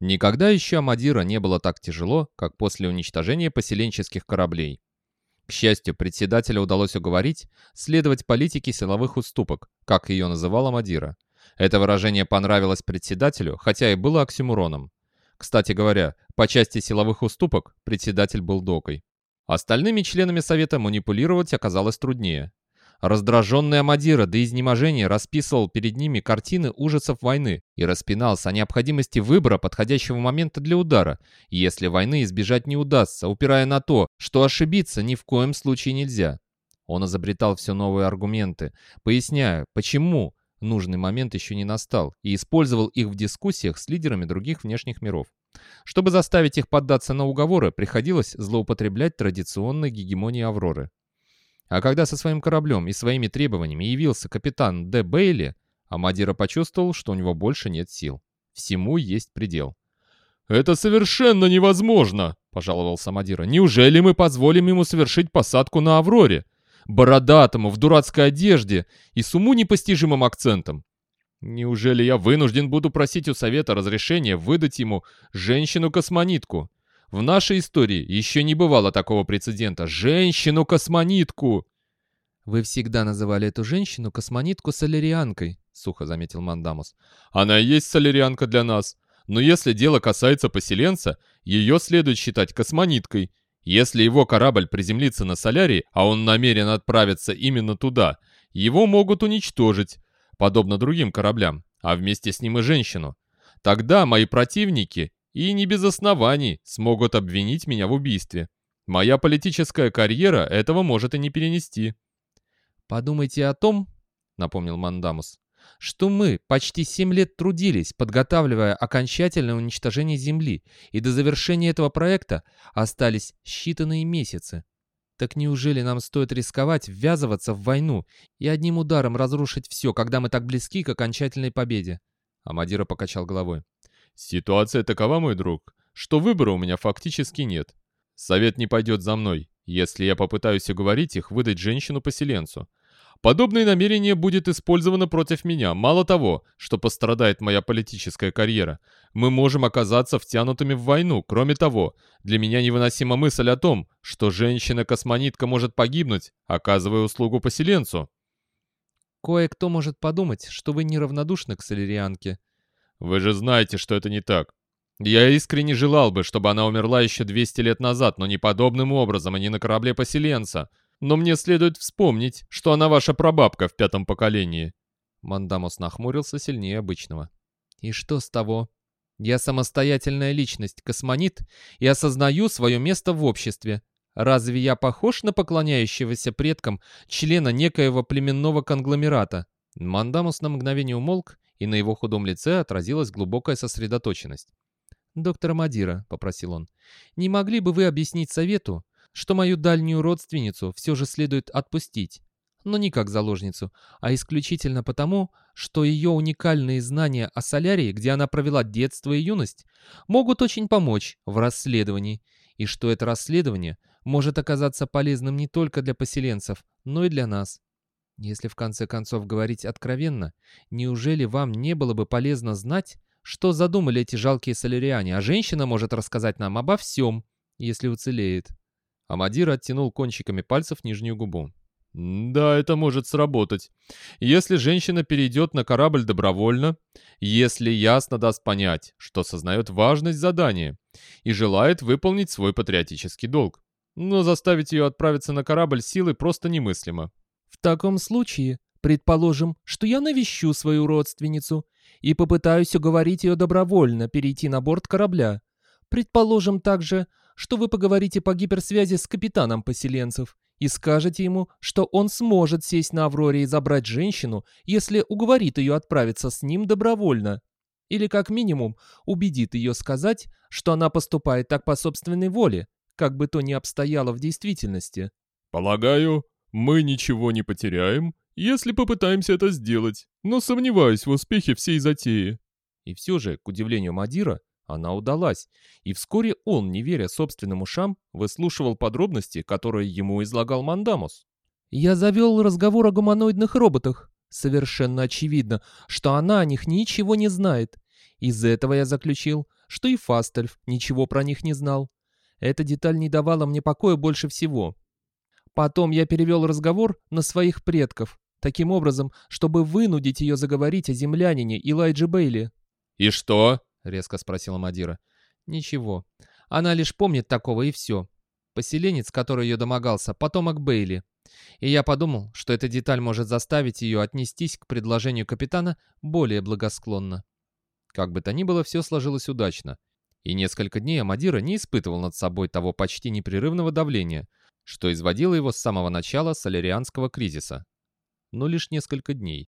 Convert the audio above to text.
Никогда еще Амадира не было так тяжело, как после уничтожения поселенческих кораблей. К счастью, председателя удалось уговорить следовать политике силовых уступок, как ее называла Мадира. Это выражение понравилось председателю, хотя и было оксюмуроном. Кстати говоря, по части силовых уступок председатель был докой. Остальными членами совета манипулировать оказалось труднее. Раздраженный Амадира до изнеможения расписывал перед ними картины ужасов войны и распинался о необходимости выбора подходящего момента для удара, если войны избежать не удастся, упирая на то, что ошибиться ни в коем случае нельзя. Он изобретал все новые аргументы, поясняя, почему нужный момент еще не настал, и использовал их в дискуссиях с лидерами других внешних миров. Чтобы заставить их поддаться на уговоры, приходилось злоупотреблять традиционной гегемонией Авроры. А когда со своим кораблем и своими требованиями явился капитан Д. Бейли, Амадира почувствовал, что у него больше нет сил. Всему есть предел. «Это совершенно невозможно!» — пожаловался Амадира. «Неужели мы позволим ему совершить посадку на Авроре? Бородатому, в дурацкой одежде и с уму непостижимым акцентом. Неужели я вынужден буду просить у Совета разрешения выдать ему женщину-космонитку? В нашей истории еще не бывало такого прецедента. Женщину-космонитку!» «Вы всегда называли эту женщину космонитку солярианкой», — сухо заметил Мандамус. «Она и есть солярианка для нас. Но если дело касается поселенца, ее следует считать космониткой. Если его корабль приземлится на Солярии, а он намерен отправиться именно туда, его могут уничтожить, подобно другим кораблям, а вместе с ним и женщину. Тогда мои противники и не без оснований смогут обвинить меня в убийстве. Моя политическая карьера этого может и не перенести. «Подумайте о том, — напомнил Мандамус, — что мы почти семь лет трудились, подготавливая окончательное уничтожение Земли, и до завершения этого проекта остались считанные месяцы. Так неужели нам стоит рисковать ввязываться в войну и одним ударом разрушить все, когда мы так близки к окончательной победе?» Амадира покачал головой. Ситуация такова, мой друг, что выбора у меня фактически нет. Совет не пойдет за мной, если я попытаюсь уговорить их выдать женщину-поселенцу. Подобное намерение будет использовано против меня. Мало того, что пострадает моя политическая карьера, мы можем оказаться втянутыми в войну. Кроме того, для меня невыносима мысль о том, что женщина-космонитка может погибнуть, оказывая услугу поселенцу. Кое-кто может подумать, что вы неравнодушны к солярианке, вы же знаете, что это не так. Я искренне желал бы, чтобы она умерла еще 200 лет назад, но не подобным образом, а не на корабле поселенца. Но мне следует вспомнить, что она ваша прабабка в пятом поколении». Мандамус нахмурился сильнее обычного. «И что с того? Я самостоятельная личность, космонит, и осознаю свое место в обществе. Разве я похож на поклоняющегося предкам члена некоего племенного конгломерата?» Мандамус на мгновение умолк и на его худом лице отразилась глубокая сосредоточенность. «Доктор Мадира», — попросил он, — «не могли бы вы объяснить совету, что мою дальнюю родственницу все же следует отпустить, но не как заложницу, а исключительно потому, что ее уникальные знания о солярии, где она провела детство и юность, могут очень помочь в расследовании, и что это расследование может оказаться полезным не только для поселенцев, но и для нас. Если в конце концов говорить откровенно, неужели вам не было бы полезно знать, что задумали эти жалкие соляриане, а женщина может рассказать нам обо всем, если уцелеет?» Амадир оттянул кончиками пальцев нижнюю губу. «Да, это может сработать. Если женщина перейдет на корабль добровольно, если ясно даст понять, что сознает важность задания и желает выполнить свой патриотический долг. Но заставить ее отправиться на корабль силой просто немыслимо. В таком случае, предположим, что я навещу свою родственницу и попытаюсь уговорить ее добровольно перейти на борт корабля. Предположим также, что вы поговорите по гиперсвязи с капитаном поселенцев и скажете ему, что он сможет сесть на Авроре и забрать женщину, если уговорит ее отправиться с ним добровольно. Или как минимум убедит ее сказать, что она поступает так по собственной воле, как бы то ни обстояло в действительности. «Полагаю, мы ничего не потеряем, если попытаемся это сделать, но сомневаюсь в успехе всей затеи. И все же, к удивлению Мадира, она удалась, и вскоре он, не веря собственным ушам, выслушивал подробности, которые ему излагал Мандамус. «Я завел разговор о гуманоидных роботах. Совершенно очевидно, что она о них ничего не знает. Из этого я заключил, что и Фастельф ничего про них не знал. Эта деталь не давала мне покоя больше всего. Потом я перевел разговор на своих предков, таким образом, чтобы вынудить ее заговорить о землянине Илайджи Бейли. «И что?» — резко спросила Мадира. «Ничего. Она лишь помнит такого и все. Поселенец, который ее домогался, потомок Бейли. И я подумал, что эта деталь может заставить ее отнестись к предложению капитана более благосклонно. Как бы то ни было, все сложилось удачно. И несколько дней Амадира не испытывал над собой того почти непрерывного давления, что изводило его с самого начала солярианского кризиса. Но лишь несколько дней.